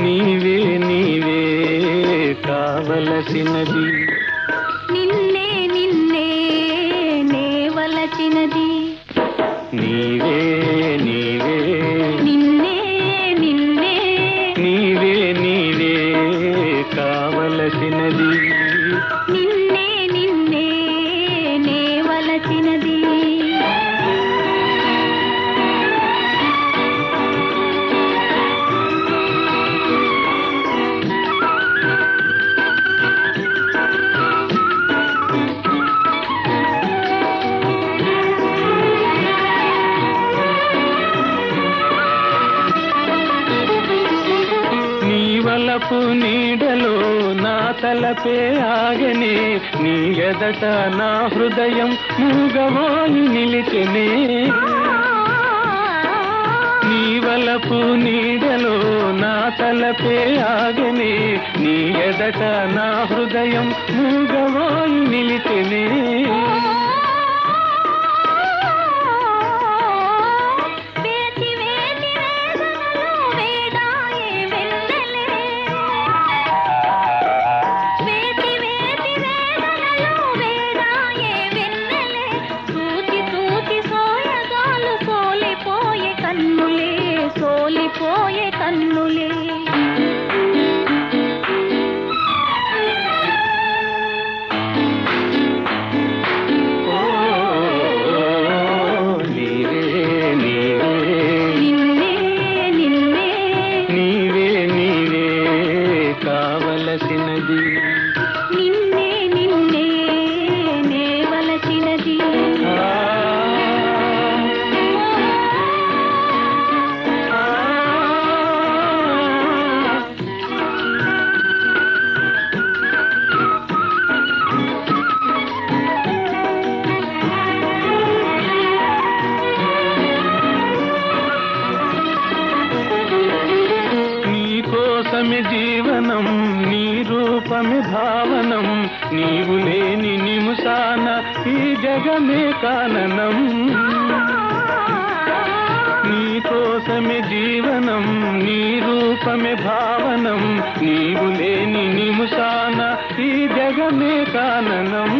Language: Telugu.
నీవే నీవే కావలసినది. నిన్నే నిన్నే నేవలసినది. వలపు నీడలో నా తలపే ఆగనే నీ ఎదట నా హృదయం మూగవాయి నిలిచెనే. నీ వలపు నీడలో నా తలపే ఆగనే నీ ఎదట నా హృదయం మూగవాయి నిలిచెనే. కన్నులే సోలిపోయే కన్నులే. కావలసినది. కోసమే జీవనం నీ రూపమి భావనం నీవు లేని నిముసాన ఈ జగమే కాననం. నీ కోసమే జీవనం నీ రూపమే భావనం నీవు లేని నిముసాన ఈ జగమే కాననం.